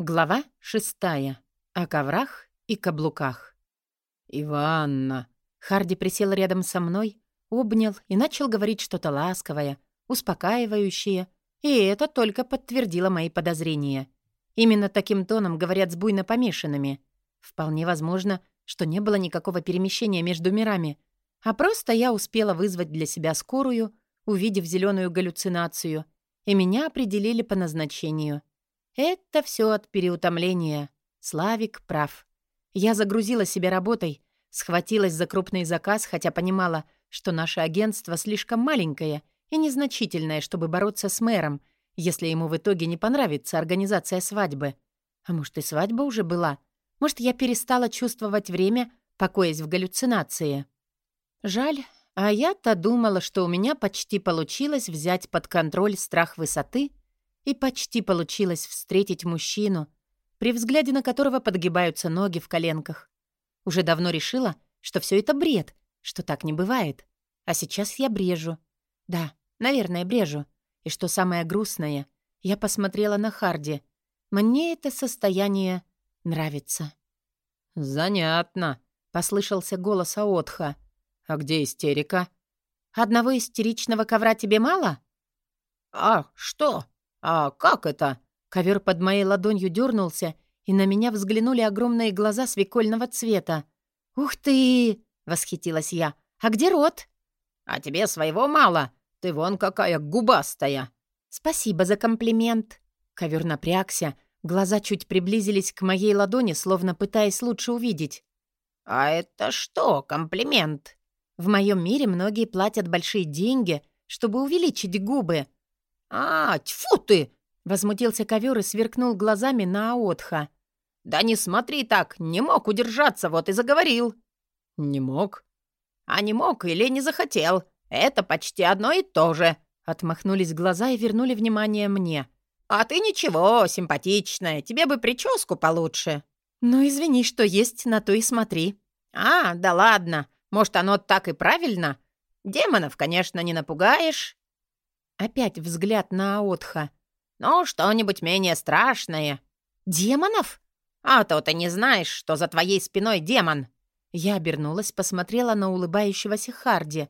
Глава шестая. О коврах и каблуках. «Иванна!» Харди присел рядом со мной, обнял и начал говорить что-то ласковое, успокаивающее, и это только подтвердило мои подозрения. Именно таким тоном говорят с буйно помешанными. Вполне возможно, что не было никакого перемещения между мирами, а просто я успела вызвать для себя скорую, увидев зеленую галлюцинацию, и меня определили по назначению — это все от переутомления. Славик прав. Я загрузила себя работой, схватилась за крупный заказ, хотя понимала, что наше агентство слишком маленькое и незначительное, чтобы бороться с мэром, если ему в итоге не понравится организация свадьбы. А может, и свадьба уже была? Может, я перестала чувствовать время, покоясь в галлюцинации? Жаль, а я-то думала, что у меня почти получилось взять под контроль страх высоты и почти получилось встретить мужчину, при взгляде на которого подгибаются ноги в коленках. Уже давно решила, что все это бред, что так не бывает. А сейчас я брежу. Да, наверное, брежу. И что самое грустное, я посмотрела на Харди. Мне это состояние нравится. «Занятно», — послышался голос Аотха. «А где истерика?» «Одного истеричного ковра тебе мало?» «А, что?» «А как это?» Ковер под моей ладонью дернулся, и на меня взглянули огромные глаза свекольного цвета. «Ух ты!» — восхитилась я. «А где рот?» «А тебе своего мало. Ты вон какая губастая!» «Спасибо за комплимент!» Ковер напрягся, глаза чуть приблизились к моей ладони, словно пытаясь лучше увидеть. «А это что, комплимент?» «В моем мире многие платят большие деньги, чтобы увеличить губы», «А, тьфу ты!» — возмутился ковер и сверкнул глазами на Аотха. «Да не смотри так, не мог удержаться, вот и заговорил». «Не мог?» «А не мог или не захотел. Это почти одно и то же». Отмахнулись глаза и вернули внимание мне. «А ты ничего, симпатичная, тебе бы прическу получше». «Ну, извини, что есть, на то и смотри». «А, да ладно, может, оно так и правильно? Демонов, конечно, не напугаешь». Опять взгляд на Аотха. «Ну, что-нибудь менее страшное». «Демонов?» «А то ты не знаешь, что за твоей спиной демон». Я обернулась, посмотрела на улыбающегося Харди.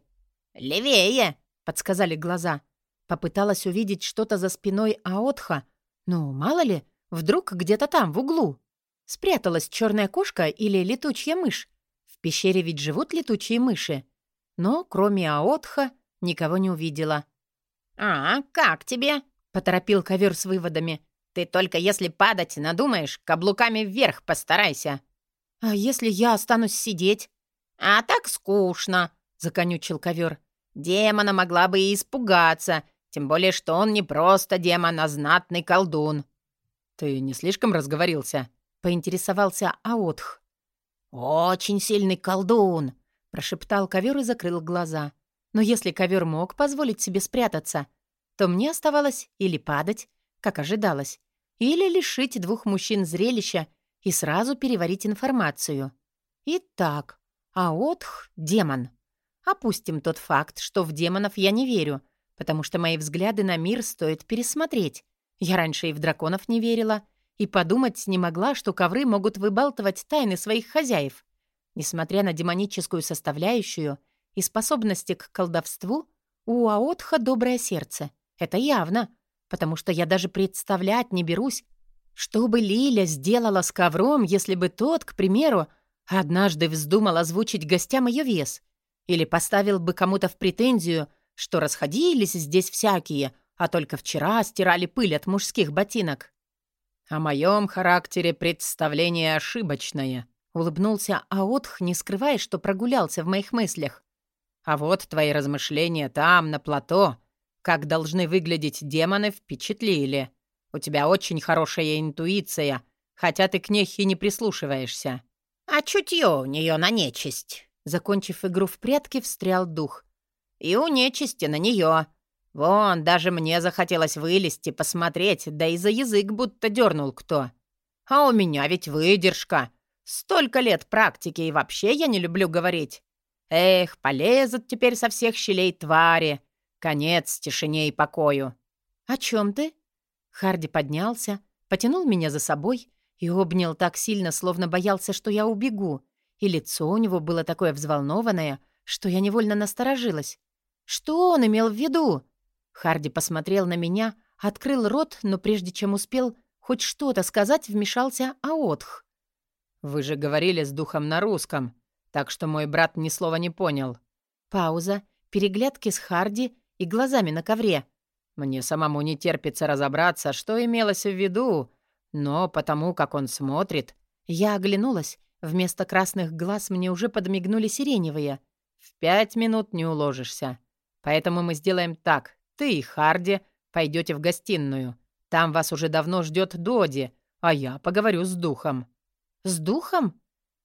«Левее!» — подсказали глаза. Попыталась увидеть что-то за спиной Аотха. Ну, мало ли, вдруг где-то там, в углу. Спряталась черная кошка или летучая мышь. В пещере ведь живут летучие мыши. Но, кроме Аотха, никого не увидела. «А, как тебе?» — поторопил ковер с выводами. «Ты только если падать надумаешь, каблуками вверх постарайся». «А если я останусь сидеть?» «А так скучно», — законючил ковер. «Демона могла бы и испугаться, тем более что он не просто демон, а знатный колдун». «Ты не слишком разговорился?» — поинтересовался Аотх. «Очень сильный колдун», — прошептал ковер и закрыл глаза. Но если ковер мог позволить себе спрятаться, то мне оставалось или падать, как ожидалось, или лишить двух мужчин зрелища и сразу переварить информацию. Итак, Аотх — демон. Опустим тот факт, что в демонов я не верю, потому что мои взгляды на мир стоит пересмотреть. Я раньше и в драконов не верила, и подумать не могла, что ковры могут выбалтывать тайны своих хозяев. Несмотря на демоническую составляющую, и способности к колдовству, у Аотха доброе сердце. Это явно, потому что я даже представлять не берусь, что бы Лиля сделала с ковром, если бы тот, к примеру, однажды вздумал озвучить гостям ее вес, или поставил бы кому-то в претензию, что расходились здесь всякие, а только вчера стирали пыль от мужских ботинок. «О моем характере представление ошибочное», — улыбнулся Аотх, не скрывая, что прогулялся в моих мыслях. А вот твои размышления там, на плато, как должны выглядеть демоны, впечатлили. У тебя очень хорошая интуиция, хотя ты к ней и не прислушиваешься. А чутье у нее на нечисть. Закончив игру в прятки, встрял дух. И у нечисти на нее. Вон, даже мне захотелось вылезти, посмотреть, да и за язык будто дернул кто. А у меня ведь выдержка. Столько лет практики, и вообще я не люблю говорить. Эх, полезут теперь со всех щелей твари. Конец тишине и покою. «О чем ты?» Харди поднялся, потянул меня за собой и обнял так сильно, словно боялся, что я убегу. И лицо у него было такое взволнованное, что я невольно насторожилась. Что он имел в виду? Харди посмотрел на меня, открыл рот, но прежде чем успел хоть что-то сказать, вмешался Аотх. «Вы же говорили с духом на русском, так что мой брат ни слова не понял». Пауза, переглядки с Харди и глазами на ковре. Мне самому не терпится разобраться, что имелось в виду, но потому, как он смотрит... Я оглянулась. Вместо красных глаз мне уже подмигнули сиреневые. В пять минут не уложишься. Поэтому мы сделаем так. Ты и Харди пойдете в гостиную. Там вас уже давно ждет Доди, а я поговорю с духом». «С духом?»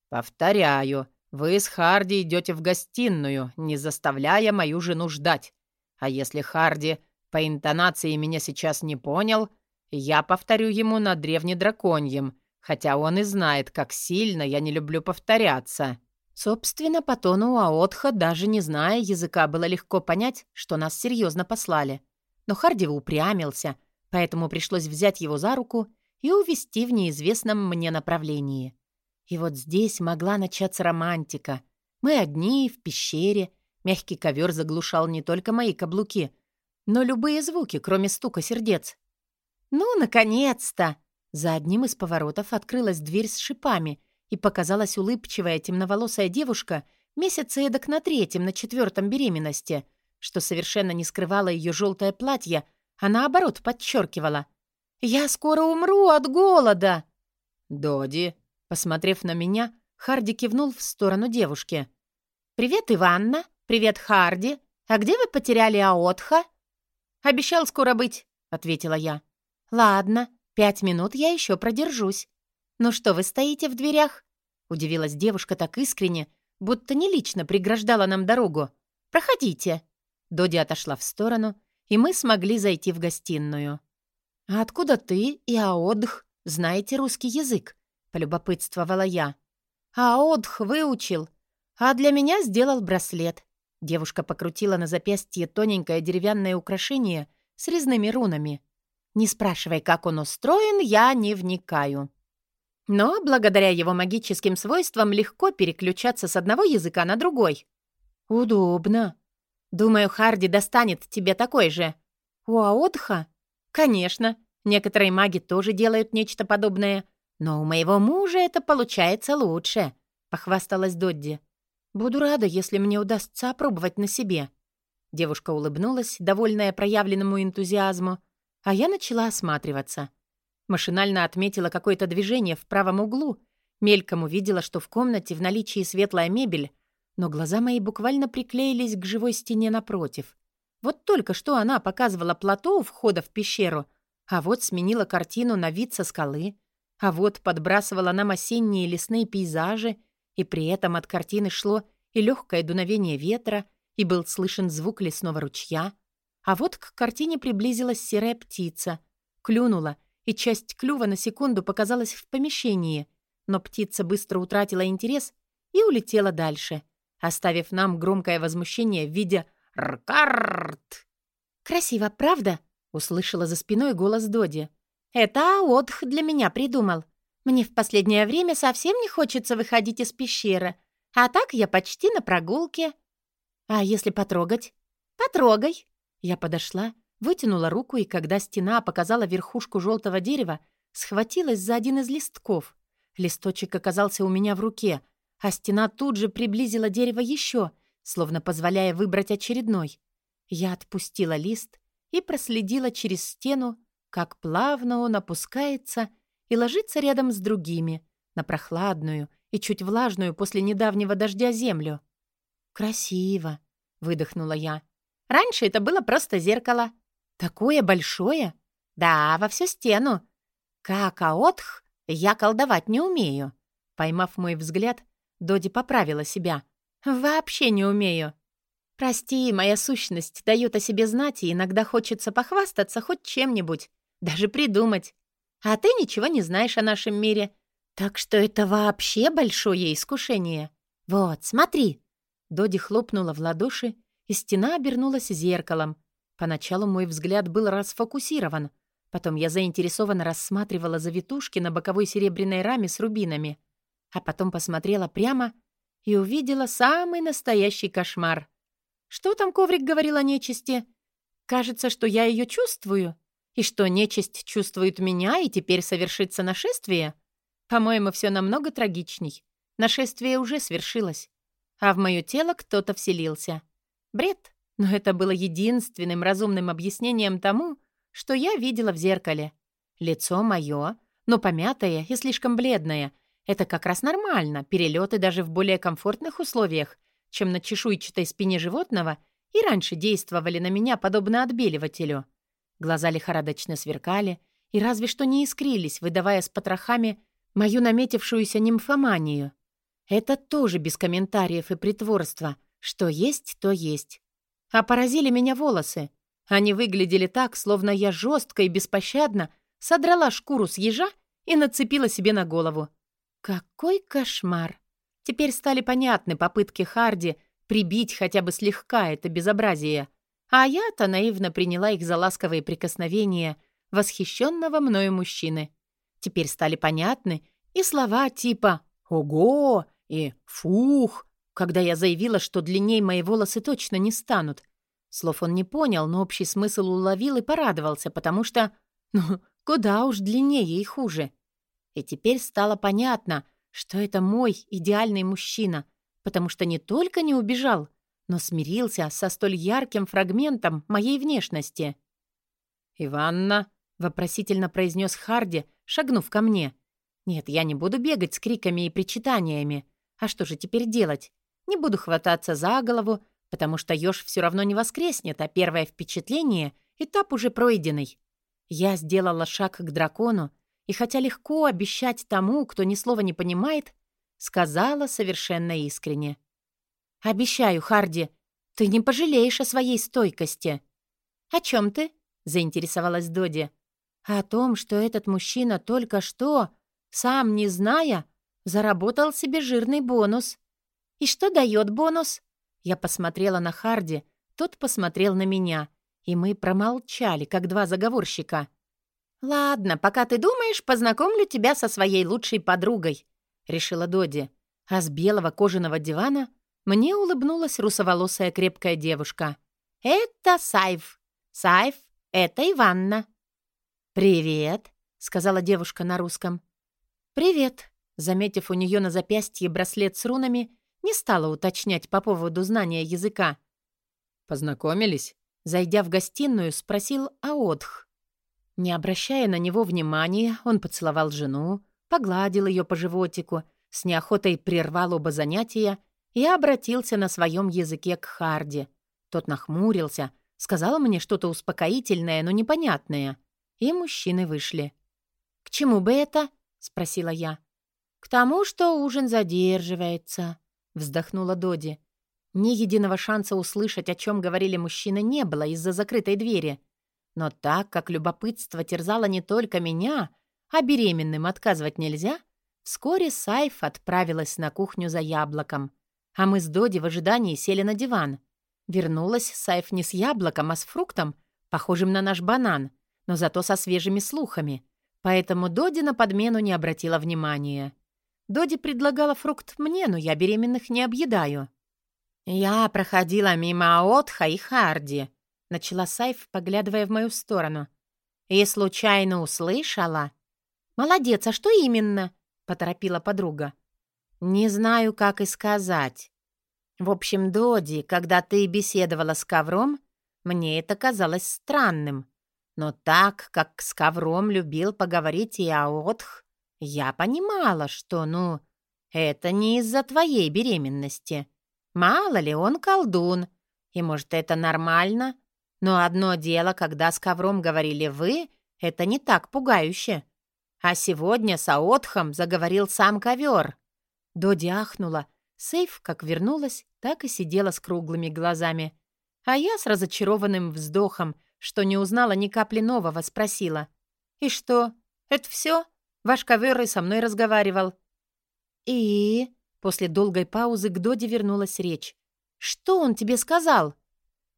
«Повторяю, вы с Харди идете в гостиную, не заставляя мою жену ждать. А если Харди по интонации меня сейчас не понял, я повторю ему на древнедраконьем, хотя он и знает, как сильно я не люблю повторяться». Собственно, по тону Аотха, даже не зная языка, было легко понять, что нас серьезно послали. Но Харди упрямился, поэтому пришлось взять его за руку и увести в неизвестном мне направлении. И вот здесь могла начаться романтика. Мы одни, в пещере. Мягкий ковер заглушал не только мои каблуки, но любые звуки, кроме стука сердец. «Ну, наконец-то!» За одним из поворотов открылась дверь с шипами, и показалась улыбчивая темноволосая девушка месяца эдак на третьем, на четвертом беременности, что совершенно не скрывало ее желтое платье, а наоборот подчеркивало. «Я скоро умру от голода!» «Доди!» Посмотрев на меня, Харди кивнул в сторону девушки. «Привет, Иванна! Привет, Харди! А где вы потеряли Аотха?» «Обещал скоро быть», — ответила я. «Ладно, пять минут я еще продержусь. Ну что, вы стоите в дверях?» Удивилась девушка так искренне, будто не лично преграждала нам дорогу. «Проходите». Доди отошла в сторону, и мы смогли зайти в гостиную. «А откуда ты и Аодх знаете русский язык?» — полюбопытствовала я. «Аодх выучил, а для меня сделал браслет». Девушка покрутила на запястье тоненькое деревянное украшение с резными рунами. «Не спрашивай, как он устроен, я не вникаю». Но благодаря его магическим свойствам легко переключаться с одного языка на другой. «Удобно. Думаю, Харди достанет тебе такой же». «У Аотха?» «Конечно. Некоторые маги тоже делают нечто подобное. Но у моего мужа это получается лучше», — похвасталась Додди. «Буду рада, если мне удастся опробовать на себе». Девушка улыбнулась, довольная проявленному энтузиазму, а я начала осматриваться. Машинально отметила какое-то движение в правом углу, мельком увидела, что в комнате в наличии светлая мебель, но глаза мои буквально приклеились к живой стене напротив. Вот только что она показывала плато у входа в пещеру, а вот сменила картину на вид со скалы, а вот подбрасывала нам осенние лесные пейзажи — и при этом от картины шло и легкое дуновение ветра, и был слышен звук лесного ручья. А вот к картине приблизилась серая птица, клюнула, и часть клюва на секунду показалась в помещении, но птица быстро утратила интерес и улетела дальше, оставив нам громкое возмущение в виде «Ркарт!». «Красиво, правда?» — услышала за спиной голос Доди. «Это отдых для меня придумал. Мне в последнее время совсем не хочется выходить из пещеры, а так я почти на прогулке. А если потрогать? Потрогай. Я подошла, вытянула руку, и когда стена показала верхушку желтого дерева, схватилась за один из листков. Листочек оказался у меня в руке, а стена тут же приблизила дерево еще, словно позволяя выбрать очередной. Я отпустила лист и проследила через стену, как плавно он опускается — и ложиться рядом с другими, на прохладную и чуть влажную после недавнего дождя землю. «Красиво», — выдохнула я. «Раньше это было просто зеркало. Такое большое? Да, во всю стену. Как аотх, я колдовать не умею». Поймав мой взгляд, Доди поправила себя. «Вообще не умею». «Прости, моя сущность дает о себе знать, и иногда хочется похвастаться хоть чем-нибудь, даже придумать. А ты ничего не знаешь о нашем мире. Так что это вообще большое искушение. Вот, смотри». Доди хлопнула в ладоши, и стена обернулась зеркалом. Поначалу мой взгляд был расфокусирован. Потом я заинтересованно рассматривала завитушки на боковой серебряной раме с рубинами, а потом посмотрела прямо и увидела самый настоящий кошмар. Что там коврик говорил о нечисти? Кажется, что я ее чувствую, и что нечисть чувствует меня, и теперь совершится нашествие. По-моему, все намного трагичней. Нашествие уже свершилось, а в мое тело кто-то вселился. Бред, но это было единственным разумным объяснением тому, что я видела в зеркале. Лицо мое, но помятое и слишком бледное. Это как раз нормально, перелеты даже в более комфортных условиях, чем на чешуйчатой спине животного, и раньше действовали на меня подобно отбеливателю. Глаза лихорадочно сверкали и разве что не искрились, выдавая с потрохами мою наметившуюся нимфоманию. Это тоже без комментариев и притворства. Что есть, то есть. А поразили меня волосы. Они выглядели так, словно я жестко и беспощадно содрала шкуру с ежа и нацепила себе на голову. Какой кошмар! Теперь стали понятны попытки Харди прибить хотя бы слегка это безобразие. А я-то наивно приняла их за ласковые прикосновения восхищенного мною мужчины. Теперь стали понятны и слова типа «Ого!» и «Фух!», когда я заявила, что длинней мои волосы точно не станут. Слов он не понял, но общий смысл уловил и порадовался, потому что... Ну, куда уж длиннее и хуже. И теперь стало понятно, что это мой идеальный мужчина, потому что не только не убежал, но смирился со столь ярким фрагментом моей внешности. «Иванна», — вопросительно произнес Харди, шагнув ко мне. «Нет, я не буду бегать с криками и причитаниями. А что же теперь делать? Не буду хвататься за голову, потому что еж все равно не воскреснет, а первое впечатление — этап уже пройденный. Я сделала шаг к дракону, и хотя легко обещать тому, кто ни слова не понимает, сказала совершенно искренне. «Обещаю, Харди, ты не пожалеешь о своей стойкости». «О чем ты?» — заинтересовалась Доди. «О том, что этот мужчина только что, сам не зная, заработал себе жирный бонус». «И что дает бонус?» Я посмотрела на Харди, тот посмотрел на меня, и мы промолчали, как два заговорщика. «Ладно, пока ты думаешь, познакомлю тебя со своей лучшей подругой», — решила Доди. А с белого кожаного дивана мне улыбнулась русоволосая крепкая девушка. «Это Сайф. Сайф, это Иванна». «Привет», — сказала девушка на русском. «Привет», — заметив у нее на запястье браслет с рунами, не стала уточнять по поводу знания языка. «Познакомились?» Зайдя в гостиную, спросил Аотх. Не обращая на него внимания, он поцеловал жену, погладил ее по животику, с неохотой прервал оба занятия и обратился на своем языке к Харди. Тот нахмурился, сказал мне что-то успокоительное, но непонятное, и мужчины вышли. «К чему бы это?» — спросила я. «К тому, что ужин задерживается», — вздохнула Доди. Ни единого шанса услышать, о чем говорили мужчины, не было из-за закрытой двери. Но так как любопытство терзало не только меня, а беременным отказывать нельзя, вскоре Сайф отправилась на кухню за яблоком. А мы с Доди в ожидании сели на диван. Вернулась Сайф не с яблоком, а с фруктом, похожим на наш банан, но зато со свежими слухами. Поэтому Доди на подмену не обратила внимания. Доди предлагала фрукт мне, но я беременных не объедаю. «Я проходила мимо Отха и Харди», — начала Сайф, поглядывая в мою сторону. «И случайно услышала». «Молодец, а что именно?» — поторопила подруга. «Не знаю, как и сказать. В общем, Доди, когда ты беседовала с ковром, мне это казалось странным. Но так, как с ковром любил поговорить и Аотх, я понимала, что, ну, это не из-за твоей беременности. Мало ли, он колдун, и, может, это нормально. Но одно дело, когда с ковром говорили «вы», это не так пугающе. А сегодня с Аотхом заговорил сам ковер. Доди ахнула. Сейф как вернулась, так и сидела с круглыми глазами. А я с разочарованным вздохом, что не узнала ни капли нового, спросила. «И что, это все? Ваш ковер и со мной разговаривал». «И?» После долгой паузы к Доде вернулась речь. «Что он тебе сказал?»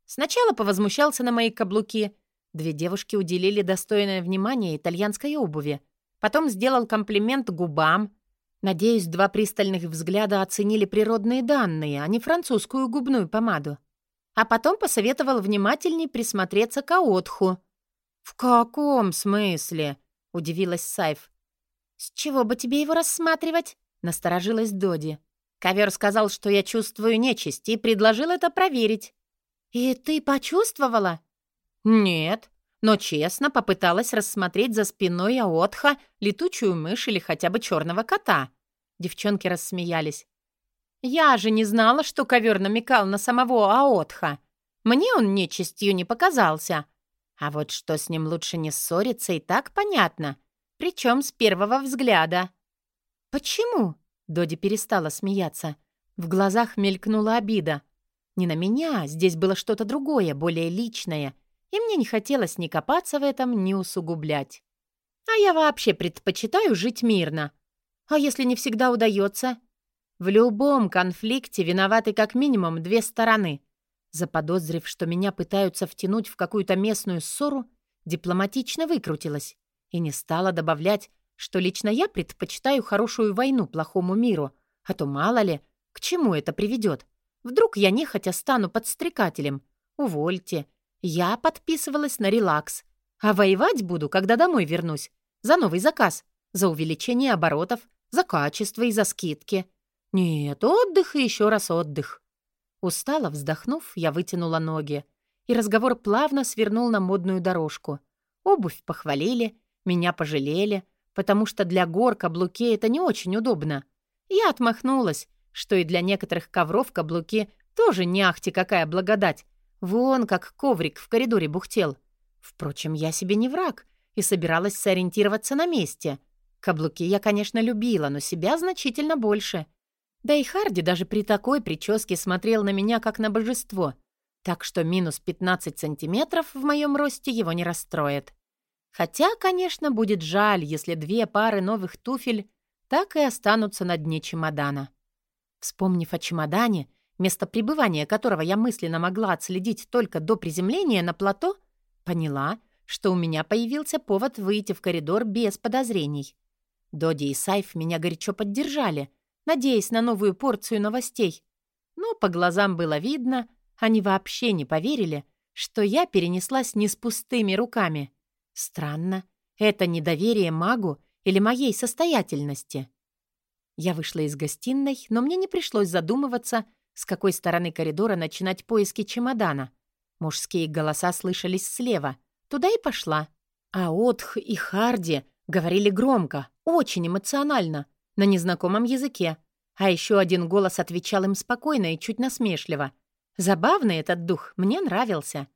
Сначала повозмущался на мои каблуки, Две девушки уделили достойное внимание итальянской обуви. Потом сделал комплимент губам. Надеюсь, два пристальных взгляда оценили природные данные, а не французскую губную помаду. А потом посоветовал внимательней присмотреться к Аотху. «В каком смысле?» — удивилась Сайф. «С чего бы тебе его рассматривать?» — насторожилась Доди. Ковер сказал, что я чувствую нечисть, и предложил это проверить. «И ты почувствовала?» «Нет, но честно попыталась рассмотреть за спиной Аотха летучую мышь или хотя бы черного кота». Девчонки рассмеялись. «Я же не знала, что ковер намекал на самого Аотха. Мне он нечистью не показался. А вот что с ним лучше не ссориться, и так понятно. Причем с первого взгляда». «Почему?» Доди перестала смеяться. В глазах мелькнула обида. Не на меня, здесь было что-то другое, более личное, и мне не хотелось ни копаться в этом, ни усугублять. А я вообще предпочитаю жить мирно. А если не всегда удается? В любом конфликте виноваты как минимум две стороны. Заподозрив, что меня пытаются втянуть в какую-то местную ссору, дипломатично выкрутилась и не стала добавлять, что лично я предпочитаю хорошую войну плохому миру, а то мало ли, к чему это приведет. Вдруг я нехотя стану подстрекателем. Увольте. Я подписывалась на релакс. А воевать буду, когда домой вернусь. За новый заказ. За увеличение оборотов. За качество и за скидки. Нет, отдых и еще раз отдых. Устало вздохнув, я вытянула ноги. И разговор плавно свернул на модную дорожку. Обувь похвалили, меня пожалели — потому что для гор каблуки это не очень удобно. Я отмахнулась, что и для некоторых ковров каблуки тоже не ахти какая благодать. Вон как коврик в коридоре бухтел. Впрочем, я себе не враг и собиралась сориентироваться на месте. Каблуки я, конечно, любила, но себя значительно больше. Да и Харди даже при такой прическе смотрел на меня как на божество. Так что минус 15 сантиметров в моем росте его не расстроит. Хотя, конечно, будет жаль, если две пары новых туфель так и останутся на дне чемодана. Вспомнив о чемодане, место пребывания которого я мысленно могла отследить только до приземления на плато, поняла, что у меня появился повод выйти в коридор без подозрений. Доди и Сайф меня горячо поддержали, надеясь на новую порцию новостей. Но по глазам было видно, они вообще не поверили, что я перенеслась не с пустыми руками. Странно. Это недоверие магу или моей состоятельности? Я вышла из гостиной, но мне не пришлось задумываться, с какой стороны коридора начинать поиски чемодана. Мужские голоса слышались слева. Туда и пошла. А Отх и Харди говорили громко, очень эмоционально, на незнакомом языке. А еще один голос отвечал им спокойно и чуть насмешливо. Забавный этот дух, мне нравился.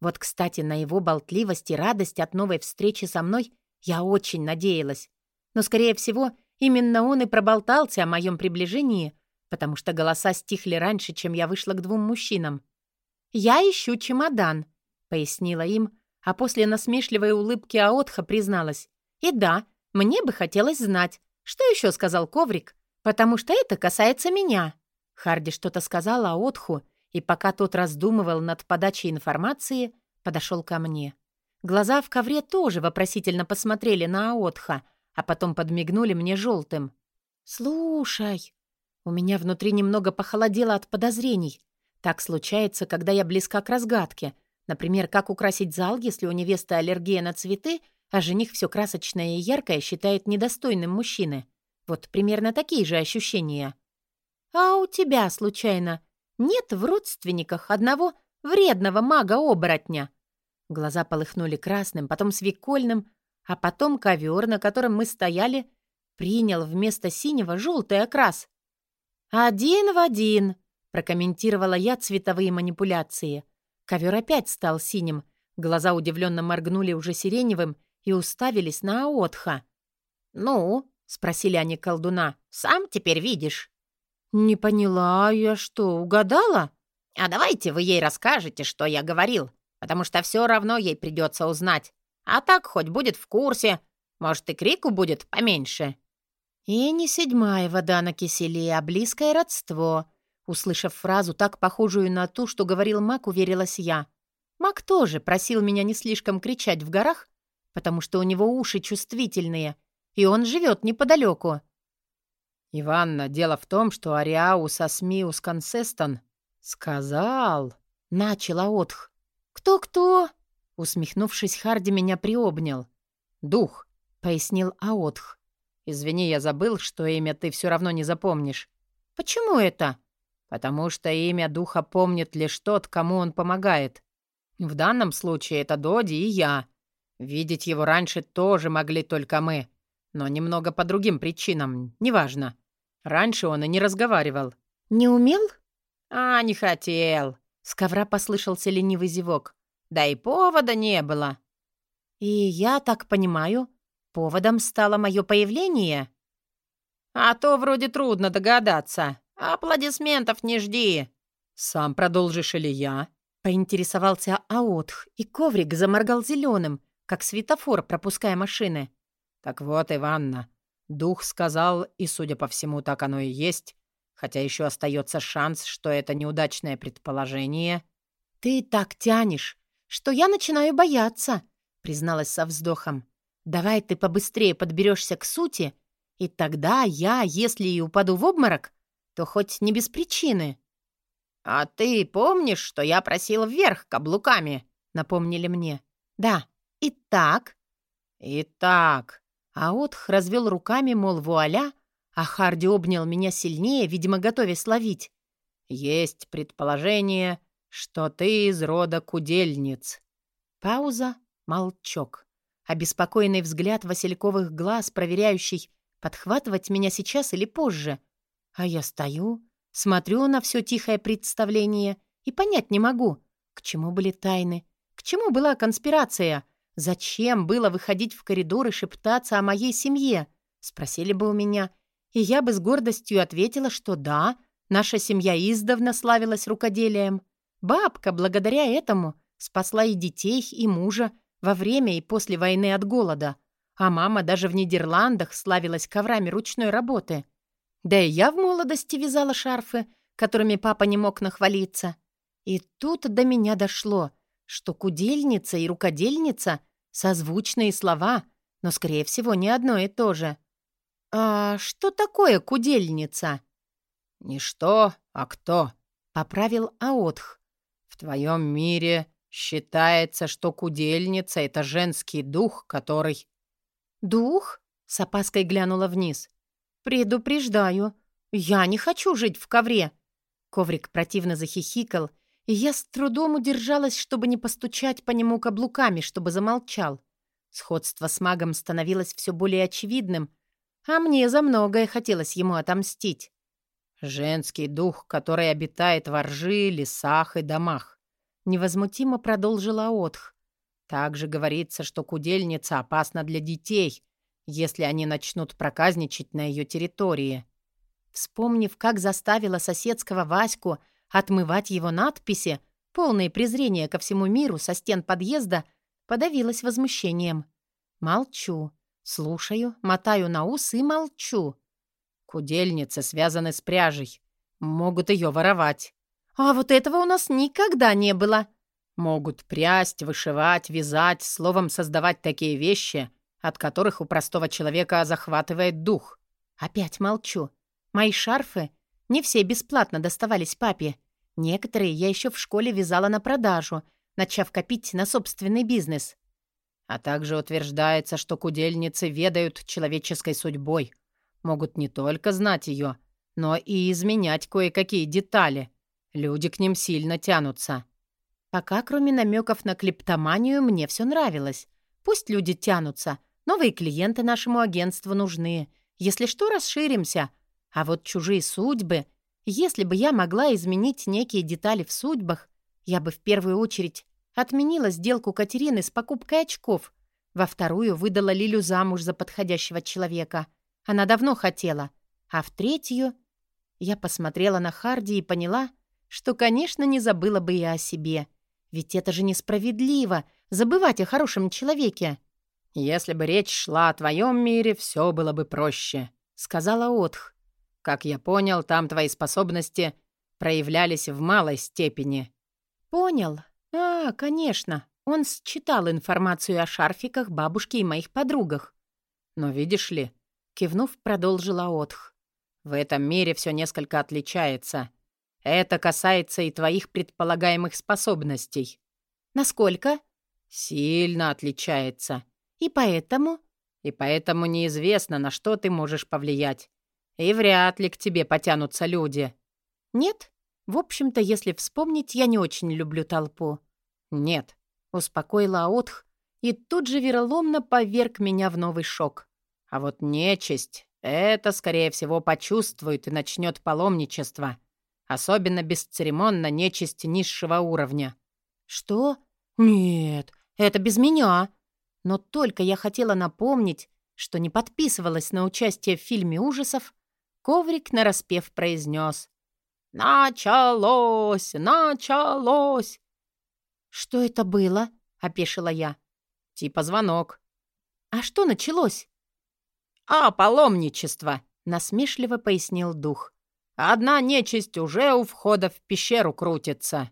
Вот, кстати, на его болтливость и радость от новой встречи со мной я очень надеялась. Но, скорее всего, именно он и проболтался о моем приближении, потому что голоса стихли раньше, чем я вышла к двум мужчинам. «Я ищу чемодан», — пояснила им, а после насмешливой улыбки Аотха призналась. «И да, мне бы хотелось знать, что еще сказал коврик, потому что это касается меня». Харди что-то сказала Аотху, и пока тот раздумывал над подачей информации, подошел ко мне. Глаза в ковре тоже вопросительно посмотрели на Аотха, а потом подмигнули мне желтым. «Слушай!» У меня внутри немного похолодело от подозрений. Так случается, когда я близка к разгадке. Например, как украсить зал, если у невесты аллергия на цветы, а жених все красочное и яркое считает недостойным мужчины. Вот примерно такие же ощущения. «А у тебя, случайно, нет в родственниках одного вредного мага-оборотня. Глаза полыхнули красным, потом свекольным, а потом ковер, на котором мы стояли, принял вместо синего желтый окрас. «Один в один», — прокомментировала я цветовые манипуляции. Ковер опять стал синим, глаза удивленно моргнули уже сиреневым и уставились на Аотха. «Ну?» — спросили они колдуна. «Сам теперь видишь». «Не поняла, я что, угадала?» «А давайте вы ей расскажете, что я говорил, потому что все равно ей придется узнать. А так хоть будет в курсе, может, и крику будет поменьше». «И не седьмая вода на киселе, а близкое родство», Услышав фразу, так похожую на ту, что говорил маг, уверилась я. Мак тоже просил меня не слишком кричать в горах, потому что у него уши чувствительные, и он живет неподалеку. «Иванна, дело в том, что Ариаус Асмиус Консестон сказал...» — начала Отх. «Кто-кто?» — усмехнувшись, Харди меня приобнял. «Дух», — пояснил Аотх. «Извини, я забыл, что имя ты все равно не запомнишь». «Почему это?» «Потому что имя духа помнит лишь тот, кому он помогает. В данном случае это Доди и я. Видеть его раньше тоже могли только мы, но немного по другим причинам, неважно. Раньше он и не разговаривал». «Не умел?» «А, не хотел». С ковра послышался ленивый зевок. «Да и повода не было». «И я так понимаю, поводом стало мое появление?» «А то вроде трудно догадаться. Аплодисментов не жди». «Сам продолжишь или я?» Поинтересовался Аотх, и коврик заморгал зеленым, как светофор, пропуская машины. «Так вот, Иванна, дух сказал, и, судя по всему, так оно и есть, хотя еще остается шанс, что это неудачное предположение». «Ты так тянешь, что я начинаю бояться», — призналась со вздохом. «Давай ты побыстрее подберешься к сути, и тогда я, если и упаду в обморок, то хоть не без причины». «А ты помнишь, что я просил вверх каблуками?» — напомнили мне. «Да. Итак?» «Итак». Аотх развел руками, мол, вуаля, а Харди обнял меня сильнее, видимо, готовясь ловить. «Есть предположение, что ты из рода кудельниц». Пауза, молчок. Обеспокоенный взгляд васильковых глаз, проверяющий, подхватывать меня сейчас или позже. А я стою, Смотрю на все тихое представление и понять не могу, к чему были тайны, к чему была конспирация, зачем было выходить в коридор и шептаться о моей семье, спросили бы у меня, и я бы с гордостью ответила, что да, наша семья издавна славилась рукоделием. Бабка, благодаря этому, спасла и детей, и мужа во время и после войны от голода, а мама даже в Нидерландах славилась коврами ручной работы — да и я в молодости вязала шарфы, которыми папа не мог нахвалиться. И тут до меня дошло, что кудельница и рукодельница — созвучные слова, но, скорее всего, не одно и то же. «А что такое кудельница?» «Не что, а кто», — поправил Аотх. «В твоем мире считается, что кудельница — это женский дух, который...» «Дух?» — с опаской глянула вниз. «Предупреждаю, я не хочу жить в ковре!» Коврик противно захихикал, и я с трудом удержалась, чтобы не постучать по нему каблуками, чтобы замолчал. Сходство с магом становилось все более очевидным, а мне за многое хотелось ему отомстить. «Женский дух, который обитает во ржи, лесах и домах», — невозмутимо продолжила Отх. «Также говорится, что кудельница опасна для детей, если они начнут проказничать на ее территории. Вспомнив, как заставила соседского Ваську отмывать его надписи, полное презрение ко всему миру со стен подъезда, подавилась возмущением. Молчу, слушаю, мотаю на ус и молчу. Кудельницы связаны с пряжей. Могут ее воровать. А вот этого у нас никогда не было. Могут прясть, вышивать, вязать, словом, создавать такие вещи, от которых у простого человека захватывает дух. Опять молчу. Мои шарфы не все бесплатно доставались папе. Некоторые я еще в школе вязала на продажу, начав копить на собственный бизнес. А также утверждается, что кудельницы ведают человеческой судьбой, могут не только знать ее, но и изменять кое-какие детали. Люди к ним сильно тянутся. Пока, кроме намеков на клептоманию, мне все нравилось. Пусть люди тянутся, Новые клиенты нашему агентству нужны. Если что, расширимся. А вот чужие судьбы... Если бы я могла изменить некие детали в судьбах, я бы в первую очередь отменила сделку Катерины с покупкой очков. Во вторую выдала Лилю замуж за подходящего человека. Она давно хотела. А в третью... Я посмотрела на Харди и поняла, что, конечно, не забыла бы я о себе. Ведь это же несправедливо — забывать о хорошем человеке. «Если бы речь шла о твоем мире, все было бы проще», — сказала Отх. «Как я понял, там твои способности проявлялись в малой степени». «Понял. А, конечно, он считал информацию о шарфиках бабушки и моих подругах. Но видишь ли, кивнув, продолжила Отх. В этом мире все несколько отличается. Это касается и твоих предполагаемых способностей. Насколько? Сильно отличается. И поэтому? И поэтому неизвестно, на что ты можешь повлиять. И вряд ли к тебе потянутся люди. Нет? В общем-то, если вспомнить, я не очень люблю толпу. Нет, успокоила Отх, и тут же вероломно поверг меня в новый шок. А вот нечисть — это, скорее всего, почувствует и начнет паломничество. Особенно бесцеремонно нечисть низшего уровня. «Что? Нет, это без меня!» Но только я хотела напомнить, что не подписывалась на участие в фильме ужасов, коврик нараспев произнес «Началось! Началось!» «Что это было?» — опешила я. «Типа звонок». «А что началось?» «А, паломничество!» — насмешливо пояснил дух. «Одна нечисть уже у входа в пещеру крутится».